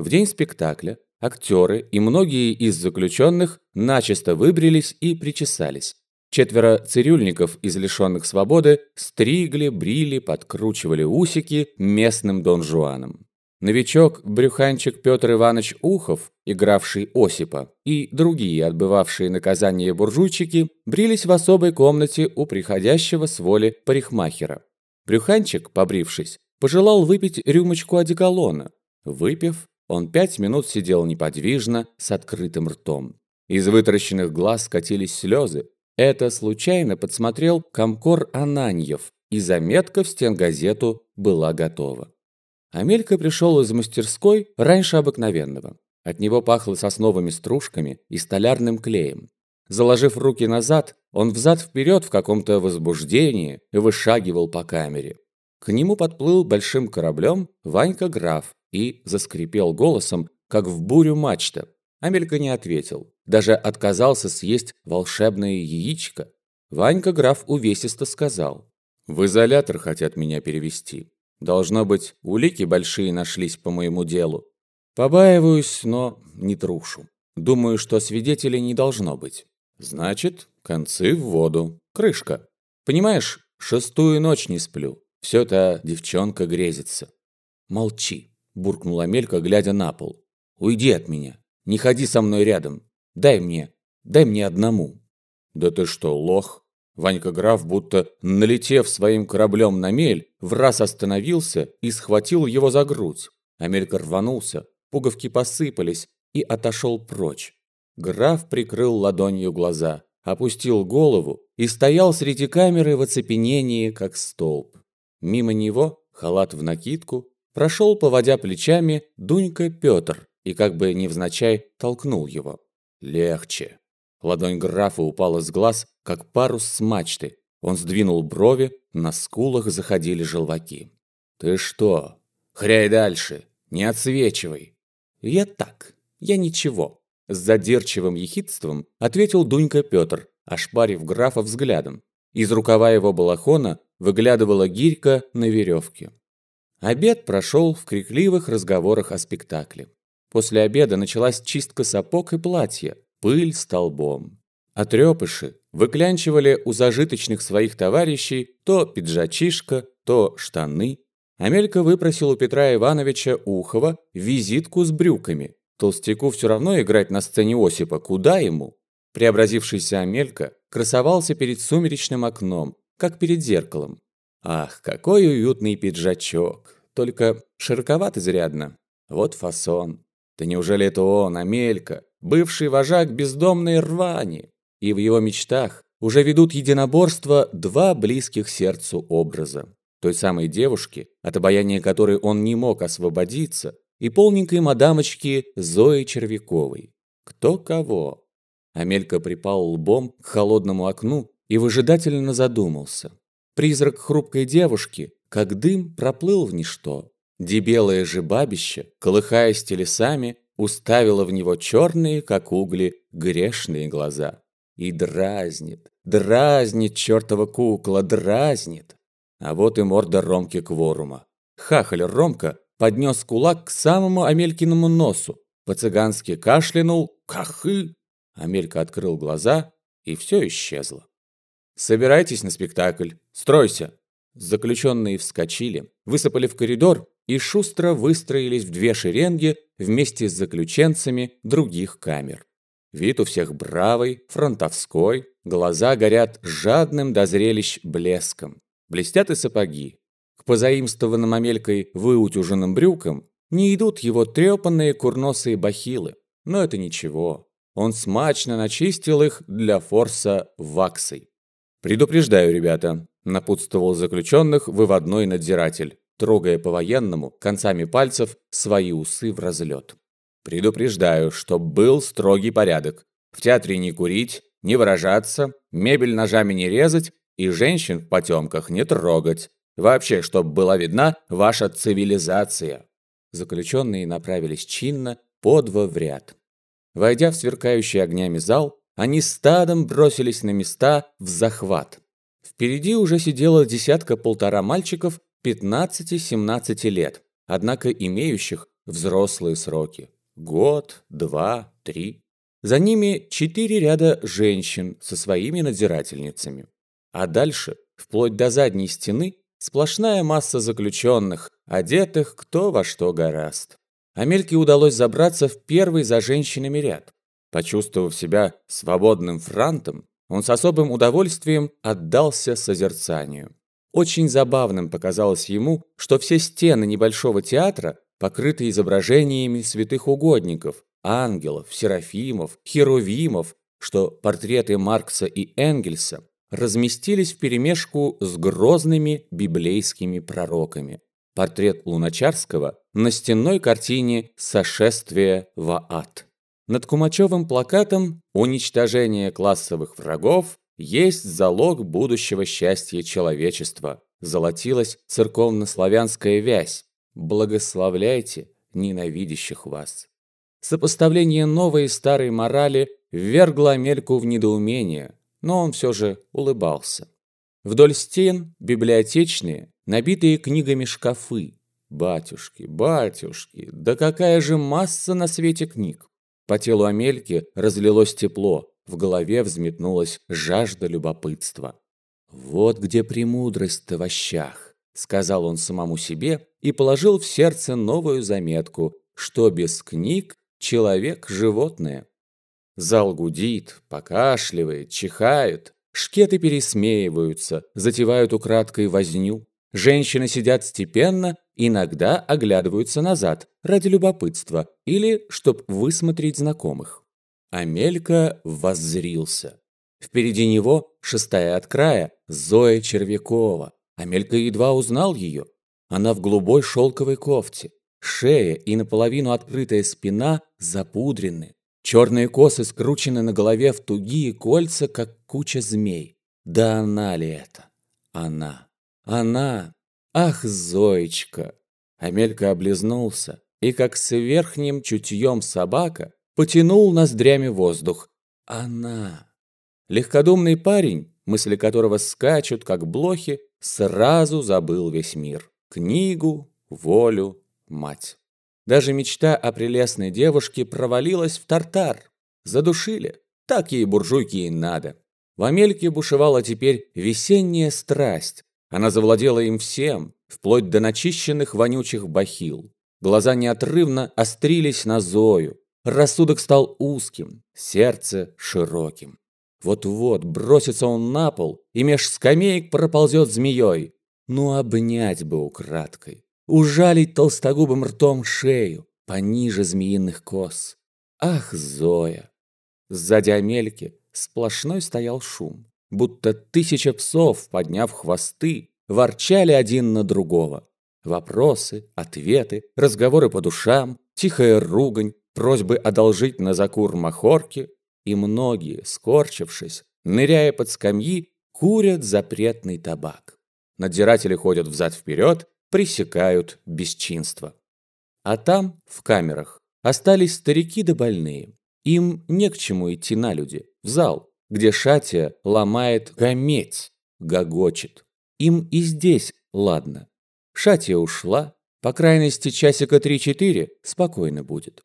В день спектакля актеры и многие из заключенных начисто выбрились и причесались. Четверо цирюльников из лишенных свободы стригли, брили, подкручивали усики местным Дон Жуаном. Новичок, брюханчик Петр Иванович Ухов, игравший Осипа, и другие отбывавшие наказание буржуйчики брились в особой комнате у приходящего с воли парикмахера. Брюханчик, побрившись, пожелал выпить рюмочку одеколона. Выпив, он пять минут сидел неподвижно, с открытым ртом. Из вытаращенных глаз катились слезы. Это случайно подсмотрел комкор Ананьев, и заметка в стенгазету была готова. Амелька пришел из мастерской раньше обыкновенного. От него пахло сосновыми стружками и столярным клеем. Заложив руки назад, он взад-вперед в каком-то возбуждении вышагивал по камере. К нему подплыл большим кораблем Ванька Граф и заскрипел голосом, как в бурю мачта. Амелька не ответил, даже отказался съесть волшебное яичко. Ванька Граф увесисто сказал, «В изолятор хотят меня перевести. Должно быть, улики большие нашлись по моему делу. Побаиваюсь, но не трушу. Думаю, что свидетелей не должно быть. Значит, концы в воду. Крышка. Понимаешь, шестую ночь не сплю. Все та девчонка грезится. Молчи, буркнула Мелька, глядя на пол. Уйди от меня. Не ходи со мной рядом. Дай мне, дай мне одному. Да ты что, лох? Ванька Граф, будто налетев своим кораблем на мель, в раз остановился и схватил его за грудь. Амелька рванулся, пуговки посыпались и отошел прочь. Граф прикрыл ладонью глаза, опустил голову и стоял среди камеры в оцепенении, как столб. Мимо него, халат в накидку, прошел, поводя плечами, Дунька Петр и как бы невзначай толкнул его. «Легче». Ладонь графа упала с глаз, как парус с мачты. Он сдвинул брови, на скулах заходили желваки. «Ты что? Хряй дальше! Не отсвечивай!» «Я так, я ничего!» С задирчивым ехидством ответил Дунька Петр, ошпарив графа взглядом. Из рукава его балахона выглядывала гирька на веревке. Обед прошел в крикливых разговорах о спектакле. После обеда началась чистка сапог и платья, пыль столбом. Отрепыши выклянчивали у зажиточных своих товарищей то пиджачишка, то штаны. Амелька выпросил у Петра Ивановича Ухова визитку с брюками. Толстяку все равно играть на сцене Осипа, куда ему? Преобразившийся Амелька красовался перед сумеречным окном, как перед зеркалом. Ах, какой уютный пиджачок! Только широковат изрядно. Вот фасон. Да неужели это он, Амелька, бывший вожак бездомной рвани? И в его мечтах уже ведут единоборство два близких сердцу образа. Той самой девушки, от обаяния которой он не мог освободиться, и полненькой мадамочки Зои Червяковой. Кто кого? Амелька припал лбом к холодному окну и выжидательно задумался. Призрак хрупкой девушки, как дым, проплыл в ничто. Дебелое же бабище, колыхаясь телесами, уставило в него черные, как угли, грешные глаза. И дразнит, дразнит чертова кукла, дразнит. А вот и морда Ромки Кворума. Хахаль Ромка поднес кулак к самому Амелькиному носу, по-цыгански кашлянул «Кахы!». Амелька открыл глаза, и все исчезло. «Собирайтесь на спектакль. Стройся!» Заключенные вскочили, высыпали в коридор и шустро выстроились в две шеренги вместе с заключенцами других камер. Вид у всех бравый, фронтовской, глаза горят жадным до зрелищ блеском. Блестят и сапоги. К позаимствованным Амелькой выутюженным брюкам не идут его трепанные курносые бахилы. Но это ничего. Он смачно начистил их для форса ваксой. «Предупреждаю, ребята», – напутствовал заключенных выводной надзиратель, трогая по-военному концами пальцев свои усы в разлет. «Предупреждаю, что был строгий порядок. В театре не курить, не выражаться, мебель ножами не резать и женщин в потемках не трогать. Вообще, чтобы была видна ваша цивилизация». Заключенные направились чинно, по два в ряд. Войдя в сверкающий огнями зал, они стадом бросились на места в захват. Впереди уже сидела десятка-полтора мальчиков 15-17 лет, однако имеющих взрослые сроки. Год, два, три. За ними четыре ряда женщин со своими надзирательницами. А дальше, вплоть до задней стены, сплошная масса заключенных, одетых кто во что гораст. Амельке удалось забраться в первый за женщинами ряд. Почувствовав себя свободным франтом, он с особым удовольствием отдался созерцанию. Очень забавным показалось ему, что все стены небольшого театра покрыты изображениями святых угодников, ангелов, серафимов, херувимов, что портреты Маркса и Энгельса разместились вперемешку с грозными библейскими пророками. Портрет Луначарского на стенной картине «Сошествие в ад». Над Кумачевым плакатом «Уничтожение классовых врагов есть залог будущего счастья человечества», золотилась церковно-славянская вязь «Благословляйте ненавидящих вас». Сопоставление новой и старой морали ввергло Амельку в недоумение, но он все же улыбался. Вдоль стен библиотечные, набитые книгами шкафы. Батюшки, батюшки, да какая же масса на свете книг! По телу Амельки разлилось тепло, в голове взметнулась жажда любопытства. «Вот где премудрость-то в вощах», — сказал он самому себе и положил в сердце новую заметку, что без книг человек – животное. Зал гудит, покашливает, чихает. Шкеты пересмеиваются, затевают украдкой возню. Женщины сидят степенно, иногда оглядываются назад ради любопытства или чтоб высмотреть знакомых. Амелька воззрился. Впереди него, шестая от края, Зоя Червякова. Амелька едва узнал ее. Она в голубой шелковой кофте. Шея и наполовину открытая спина запудрены. Черные косы скручены на голове в тугие кольца, как куча змей. Да она ли это? Она. Она. Ах, Зоечка! Амелька облизнулся и, как с верхним чутьем собака, потянул ноздрями воздух. Она. Легкодумный парень, мысли которого скачут, как блохи, сразу забыл весь мир. Книгу, волю, мать. Даже мечта о прелестной девушке провалилась в тартар. Задушили. Так ей буржуйки и надо. В Амельке бушевала теперь весенняя страсть. Она завладела им всем, вплоть до начищенных вонючих бахил. Глаза неотрывно острились на Зою. Рассудок стал узким, сердце широким. Вот-вот бросится он на пол, и меж скамеек проползет змеей. Ну, обнять бы украдкой ужалить толстогубым ртом шею, пониже змеиных кос. Ах, Зоя! Сзади Амельки сплошной стоял шум, будто тысяча псов, подняв хвосты, ворчали один на другого. Вопросы, ответы, разговоры по душам, тихая ругань, просьбы одолжить на закур махорки, и многие, скорчившись, ныряя под скамьи, курят запретный табак. Надзиратели ходят взад-вперед пресекают бесчинство. А там, в камерах, остались старики да больные. Им не к чему идти на люди, в зал, где Шатия ломает гометь, гогочет. Им и здесь ладно. Шатия ушла, по крайности часика три-четыре спокойно будет.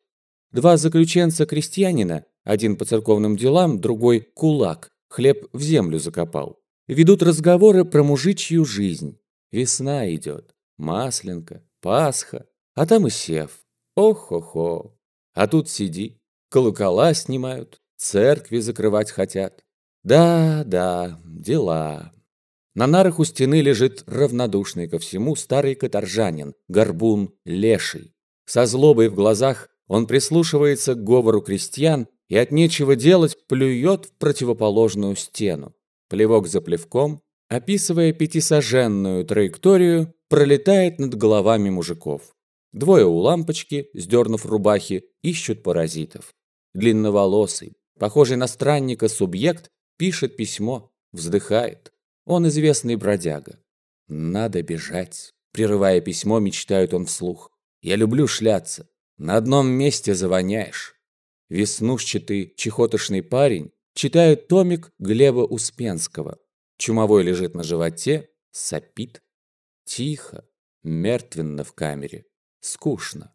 Два заключенца-крестьянина, один по церковным делам, другой кулак, хлеб в землю закопал. Ведут разговоры про мужичью жизнь. Весна идет. Масленка, Пасха, а там и сев. Ох-хо-хо. А тут сиди, колокола снимают, церкви закрывать хотят. Да, да, дела. На нарах у стены лежит равнодушный ко всему старый каторжанин, горбун леший. Со злобой в глазах он прислушивается к говору крестьян и от нечего делать плюет в противоположную стену. Плевок за плевком, описывая пятисоженную траекторию, пролетает над головами мужиков. Двое у лампочки, сдернув рубахи, ищут паразитов. Длинноволосый, похожий на странника субъект, пишет письмо, вздыхает. Он известный бродяга. «Надо бежать», — прерывая письмо, мечтает он вслух. «Я люблю шляться. На одном месте завоняешь». Веснушчатый, чехотошный парень читает томик Глеба Успенского. Чумовой лежит на животе, сопит. Тихо, мертвенно в камере, скучно.